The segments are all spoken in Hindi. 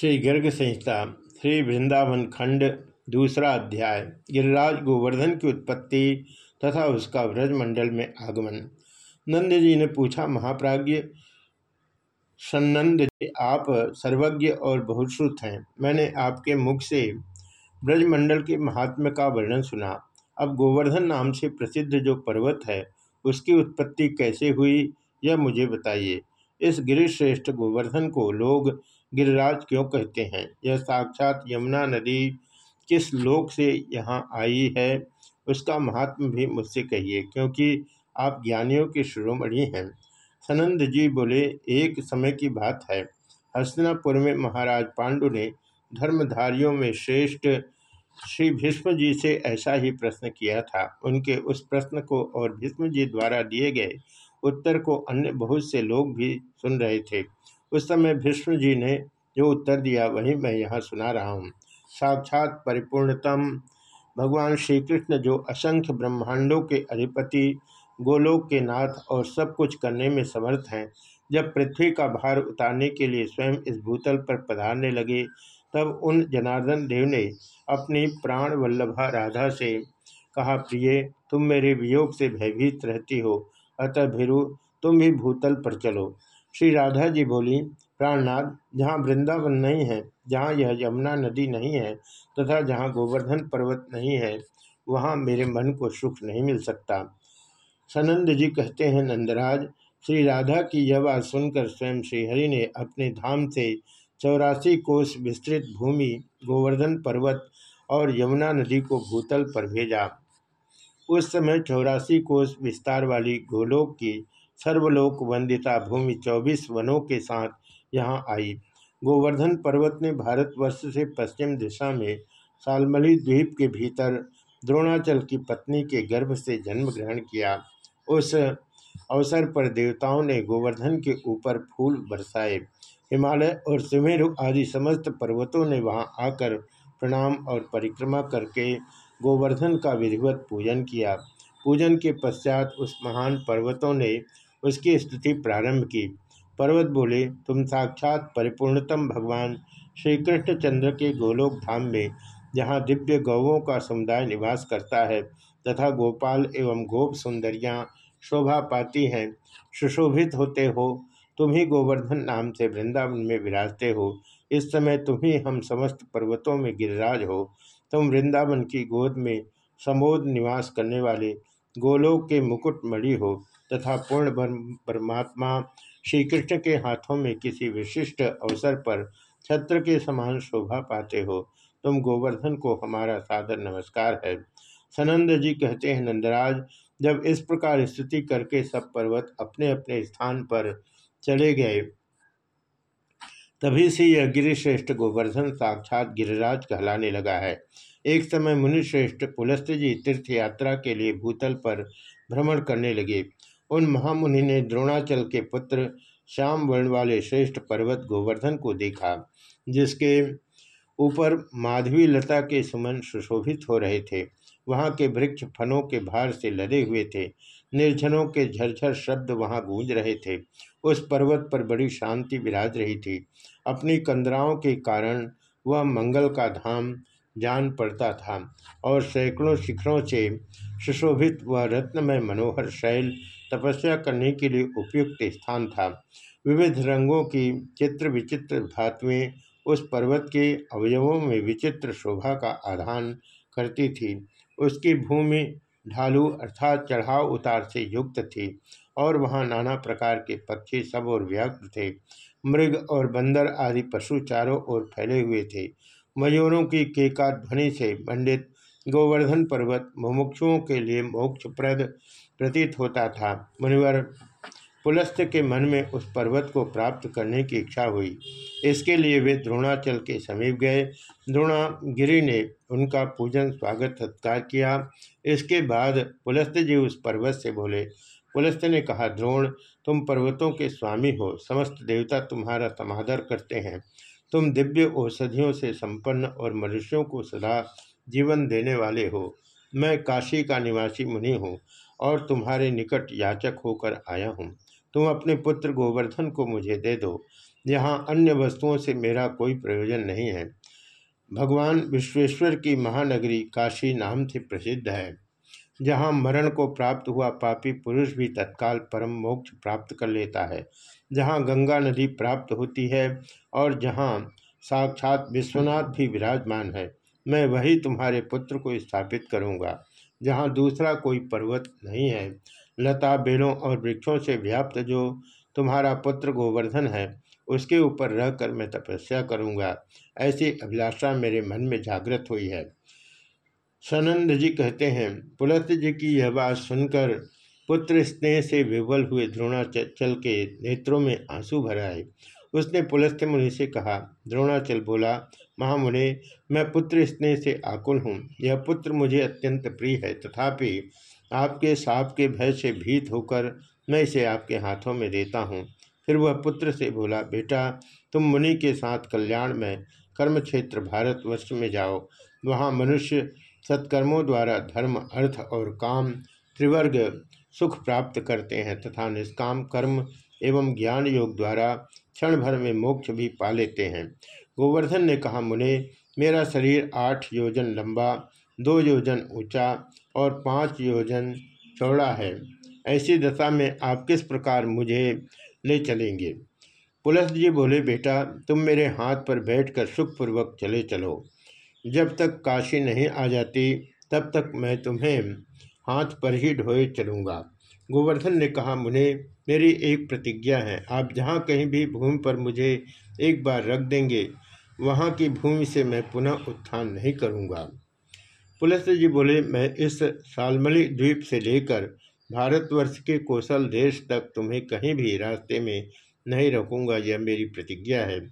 श्री गर्ग संहिता, श्री वृंदावन खंड, दूसरा अध्याय, गिरिराज गोवर्धन की उत्पत्ति तथा उसका व्रजमंडल में आगमन। नंद जी ने पूछा महाप्राज्य सन्नंद जी, आप सर्वज्ञ और बहुश्रुत हैं। मैंने आपके मुख से ब्रजमंडल के महात्म्य का वर्णन सुना। अब गोवर्धन नाम से प्रसिद्ध जो पर्वत है, उसकी उत्पत्ति कैसे हुई, यह मुझे बताइए। इस गिरिश्रेष्ठ गोवर्धन को लोग गिरिराज क्यों कहते हैं? यह साक्षात यमुना नदी किस लोक से यहाँ आई है? उसका महात्म भी मुझसे कहिए, क्योंकि आप ज्ञानियों के शिरोमणि हैं। सनंद जी बोले, एक समय की बात है। हस्तिनापुर में महाराज पांडु ने धर्मधारियों में श्रेष्ठ श्री भीष्म जी से ऐसा ही प्रश्न किया था। उनके उस प्रश्न को और भीष्म जी द्वारा दिए गए उत्तर को अन्य बहुत से लोग भी सुन रहे थे। उस समय भीष्म जी ने जो उत्तर दिया, वही मैं यहाँ सुना रहा हूँ। साक्षात परिपूर्णतम, भगवान श्री कृष्ण जो असंख्य ब्रह्मांडों के अधिपति, गोलोक के नाथ और सब कुछ करने में समर्थ हैं, जब पृथ्वी का भार उतारने के लिए स्वयं इस भूतल पर पधारने लगे, तब उन जनार्दन देव ने अपनी प्राण वल्लभा राधा से कहा, प्रिय, तुम मेरे वियोग से भयभीत रहती हो, अतः भिरु तुम भी भूतल पर चलो। श्री राधा जी बोली, प्राणनाथ, जहाँ वृंदावन नहीं है, जहाँ यह यमुना नदी नहीं है, तथा जहाँ गोवर्धन पर्वत नहीं है, वहाँ मेरे मन को सुख नहीं मिल सकता। सनंद जी कहते हैं, नंदराज, श्री राधा की यह बात सुनकर स्वयं श्रीहरि ने अपने धाम से चौरासी कोष विस्तृत भूमि, गोवर्धन पर्वत और यमुना नदी को भूतल पर भेजा। उस समय चौरासी कोष विस्तार वाली गोलोक की सर्वलोक वंदिता भूमि चौबीस वनों के साथ यहाँ आई। गोवर्धन पर्वत ने भारतवर्ष से पश्चिम दिशा में सालमली द्वीप के भीतर द्रोणाचल की पत्नी के गर्भ से जन्म ग्रहण किया। उस अवसर पर देवताओं ने गोवर्धन के ऊपर फूल बरसाए। हिमालय और सुमेरु आदि समस्त पर्वतों ने वहाँ आकर प्रणाम और परिक्रमा करके गोवर्धन का विधिवत पूजन किया। पूजन के पश्चात उस महान पर्वतों ने उसकी स्तुति प्रारंभ की। पर्वत बोले, तुम साक्षात परिपूर्णतम भगवान श्री कृष्णचंद्र के गोलोक धाम में, जहाँ दिव्य गौवों का समुदाय निवास करता है, तथा गोपाल एवं गोप सुंदरियाँ शोभा पाती हैं, सुशोभित होते हो, तुम ही गोवर्धन नाम से वृंदावन में विराजते हो, इस समय तुम ही हम समस्त पर्वतों में गिरिराज हो, तुम वृंदावन की गोद में समोद निवास करने वाले गोलोक के मुकुट मणि हो तथा पूर्ण परमात्मा श्री कृष्ण के हाथों में किसी विशिष्ट अवसर पर छत्र के समान शोभा पाते हो, तुम गोवर्धन को हमारा सादर नमस्कार है। सनंद जी कहते हैं, नंदराज, जब इस प्रकार स्तुति करके सब पर्वत अपने अपने स्थान पर चले गए, तभी से यह गिरिश्रेष्ठ गोवर्धन साक्षात गिरिराज कहलाने लगा है। एक समय मुनिश्रेष्ठ पुलस्त जी तीर्थ यात्रा के लिए भूतल पर भ्रमण करने लगे। उन महामुनि ने द्रोणाचल के पुत्र श्याम वर्ण वाले श्रेष्ठ पर्वत गोवर्धन को देखा, जिसके ऊपर माधवी लता के सुमन सुशोभित हो रहे थे। वहाँ के वृक्ष फनों के भार से लदे हुए थे। निर्जनों के झरझर शब्द वहाँ गूंज रहे थे। उस पर्वत पर बड़ी शांति विराज रही थी। अपनी कंदराओं के कारण वह मंगल का धाम जान पड़ता था और सैकड़ों शिखरों से सुशोभित व रत्नमय मनोहर शैल तपस्या करने के लिए उपयुक्त स्थान था। विविध रंगों की चित्र विचित्र धातुएँ उस पर्वत के अवयवों में विचित्र शोभा का आधान करती थी। उसकी भूमि ढालू अर्थात चढ़ाव उतार से युक्त थी और वहाँ नाना प्रकार के पक्षी सब और व्याघ्र थे। मृग और बंदर आदि पशु चारों ओर फैले हुए थे। मयूरों की केका ध्वनि से पंडित गोवर्धन पर्वत मुमुक्षुओं के लिए मोक्षप्रद प्रतीत होता था। मुनिवर पुलस्त के मन में उस पर्वत को प्राप्त करने की इच्छा हुई। इसके लिए वे द्रोणाचल के समीप गए। द्रोणागिरी ने उनका पूजन, स्वागत, सत्कार किया। इसके बाद पुलस्त जी उस पर्वत से बोले, पुलस्त ने कहा, द्रोण, तुम पर्वतों के स्वामी हो। समस्त देवता तुम्हारा समादर करते हैं। तुम दिव्य औषधियों से संपन्न और मनुष्यों को सदा जीवन देने वाले हो। मैं काशी का निवासी मुनि हूँ। और तुम्हारे निकट याचक होकर आया हूँ। तुम अपने पुत्र गोवर्धन को मुझे दे दो। यहाँ अन्य वस्तुओं से मेरा कोई प्रयोजन नहीं है। भगवान विश्वेश्वर की महानगरी काशी नाम से प्रसिद्ध है। जहाँ मरण को प्राप्त हुआ पापी पुरुष भी तत्काल परम मोक्ष प्राप्त कर लेता है। जहाँ गंगा नदी प्राप्त होती है और जहाँ साक्षात विश्वनाथ भी विराजमान है। मैं वही तुम्हारे पुत्र को स्थापित करूँगा। जहाँ दूसरा कोई पर्वत नहीं है। लता, बेलों और वृक्षों से व्याप्त जो तुम्हारा पुत्र गोवर्धन है, उसके ऊपर रहकर मैं तपस्या करूँगा। ऐसी अभिलाषा मेरे मन में जागृत हुई है। सनंद जी कहते हैं, पुलस्त जी की यह बात सुनकर पुत्र स्नेह से विवल हुए द्रोणाचल के नेत्रों में आँसू भर आए। उसने पुलस्त मुनि से कहा, द्रोणाचल बोला महामुनि, मैं पुत्र स्नेह से आकुल हूँ। यह पुत्र मुझे अत्यंत प्रिय है। तथापि आपके साप के भय से भीत होकर मैं इसे आपके हाथों में देता हूँ। फिर वह पुत्र से बोला, बेटा, तुम मुनि के साथ कल्याण में कर्म क्षेत्र भारतवर्ष में जाओ। वहाँ मनुष्य सत्कर्मों द्वारा धर्म, अर्थ और काम, त्रिवर्ग सुख प्राप्त करते हैं तथा निष्काम कर्म एवं ज्ञान योग द्वारा क्षण भर में मोक्ष भी पा लेते हैं। गोवर्धन ने कहा मुने मेरा शरीर आठ योजन लंबा, दो योजन ऊँचा और पाँच योजन चौड़ा है। ऐसी दशा में आप किस प्रकार मुझे ले चलेंगे? पुलस जी बोले, बेटा, तुम मेरे हाथ पर बैठकर सुखपूर्वक चले चलो। जब तक काशी नहीं आ जाती, तब तक मैं तुम्हें हाथ पर ही ढोए चलूँगा। गोवर्धन ने कहा मुने मेरी एक प्रतिज्ञा है। आप जहाँ कहीं भी भूमि पर मुझे एक बार रख देंगे वहाँ की भूमि से मैं पुनः उत्थान नहीं करूँगा। पुलिस जी बोले, मैं इस सालमली द्वीप से लेकर भारतवर्ष के कौशल देश तक तुम्हें कहीं भी रास्ते में नहीं रखूँगा, यह मेरी प्रतिज्ञा है।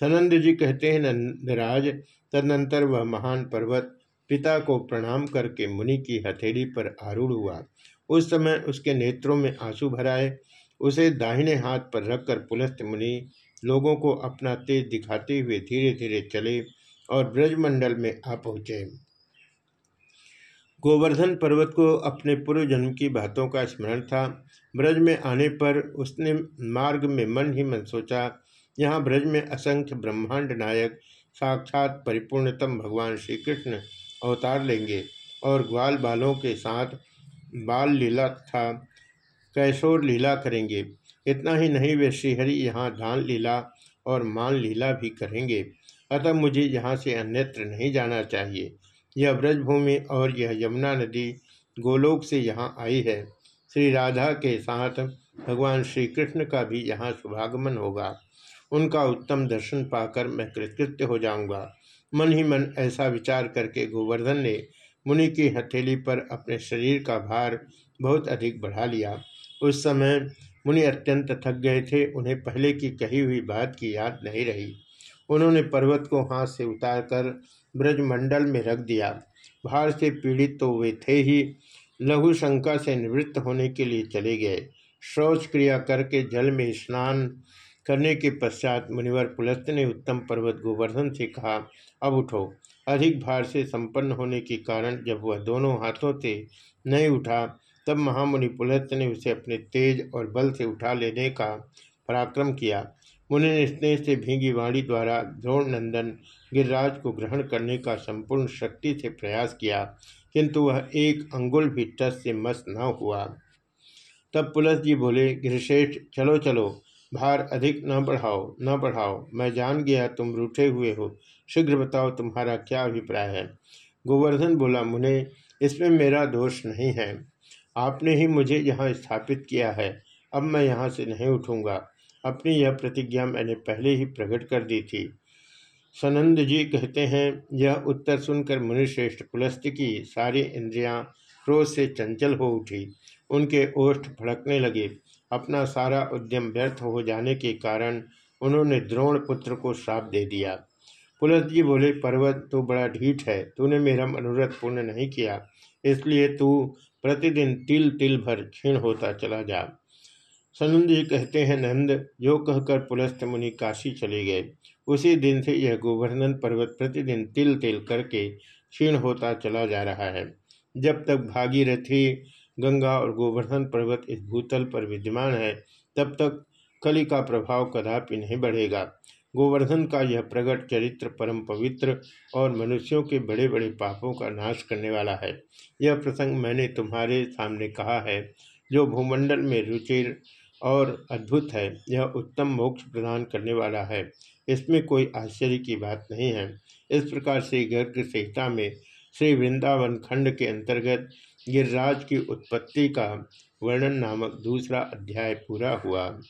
सनंद जी कहते हैं, नंदराज, तदनंतर वह महान पर्वत पिता को प्रणाम करके मुनि की हथेली पर आरूढ़ हुआ। उस समय उसके नेत्रों में आँसू भराए। उसे दाहिने हाथ पर रखकर पुलस्त मुनि लोगों को अपना तेज दिखाते हुए धीरे धीरे चले और ब्रजमंडल में आ पहुँचे। गोवर्धन पर्वत को अपने पूर्व जन्म की बातों का स्मरण था। ब्रज में आने पर उसने मार्ग में मन ही मन सोचा, यहाँ ब्रज में असंख्य ब्रह्मांड नायक साक्षात परिपूर्णतम भगवान श्री कृष्ण अवतार लेंगे और ग्वाल बालों के साथ बाल लीला तथा कैशोर लीला करेंगे। इतना ही नहीं वे श्रीहरि यहाँ धान लीला और मान लीला भी करेंगे। अतः मुझे यहाँ से अन्यत्र नहीं जाना चाहिए। यह ब्रजभूमि और यह यमुना नदी गोलोक से यहाँ आई है। श्री राधा के साथ भगवान श्री कृष्ण का भी यहाँ शुभागमन होगा। उनका उत्तम दर्शन पाकर मैं कृतकृत्य हो जाऊँगा। मन ही मन ऐसा विचार करके गोवर्धन ने मुनि की हथेली पर अपने शरीर का भार बहुत अधिक बढ़ा लिया। उस समय मुनि अत्यंत थक गए थे। उन्हें पहले की कही हुई बात की याद नहीं रही। उन्होंने पर्वत को हाथ से उतारकर ब्रजमंडल में रख दिया। भार से पीड़ित तो वे थे ही। लघु शंका से निवृत्त होने के लिए चले गए। शौच क्रिया करके जल में स्नान करने के पश्चात मुनिवर पुलस्त ने उत्तम पर्वत गोवर्धन से कहा, अब उठो। अधिक भार से संपन्न होने के कारण जब वह दोनों हाथों से नहीं उठा तब महामुनि पुलस्त ने उसे अपने तेज और बल से उठा लेने का पराक्रम किया। मुनि ने स्नेह से भींगी वाणी द्वारा द्रोण नंदन गिरिराज को ग्रहण करने का संपूर्ण शक्ति से प्रयास किया, किंतु वह एक अंगुल भी टस से मस न हुआ। तब पुलस जी बोले, गिरिश्रेष्ठ, चलो चलो, भार अधिक न बढ़ाओ न बढ़ाओ, मैं जान गया तुम रूठे हुए हो, शीघ्र बताओ तुम्हारा क्या अभिप्राय है? गोवर्धन बोला, मुने, इसमें मेरा दोष नहीं है। आपने ही मुझे यहाँ स्थापित किया है। अब मैं यहाँ से नहीं उठूँगा। अपनी यह प्रतिज्ञा मैंने पहले ही प्रकट कर दी थी। सनंद जी कहते हैं, यह उत्तर सुनकर मुनिश्रेष्ठ पुलस्त की सारी इंद्रियाँ क्रोध से चंचल हो उठी। उनके ओष्ठ भड़कने लगे। अपना सारा उद्यम व्यर्थ हो जाने के कारण उन्होंने द्रोण पुत्र को श्राप दे दिया। पुलस जी बोले, पर्वत तो बड़ा ढीठ है। तूने मेरा मनोरथ पूर्ण नहीं किया। इसलिए तू प्रतिदिन तिल तिल भर क्षीण होता चला जा। सनंद जी कहते हैं, नंद जो कहकर पुलस्त मुनि काशी चले गए। उसी दिन से यह गोवर्धन पर्वत प्रतिदिन तिल तिल करके क्षीण होता चला जा रहा है। जब तक भागीरथी गंगा और गोवर्धन पर्वत इस भूतल पर विद्यमान है, तब तक कली का प्रभाव कदापि नहीं बढ़ेगा। गोवर्धन का यह प्रगट चरित्र परम पवित्र और मनुष्यों के बड़े बड़े पापों का नाश करने वाला है। यह प्रसंग मैंने तुम्हारे सामने कहा है, जो भूमंडल में रुचिर और अद्भुत है, यह उत्तम मोक्ष प्रदान करने वाला है। इसमें कोई आश्चर्य की बात नहीं है। इस प्रकार से गर्ग संहिता में श्री वृंदावन खंड के अंतर्गत गिरिराज की उत्पत्ति का वर्णन नामक दूसरा अध्याय पूरा हुआ।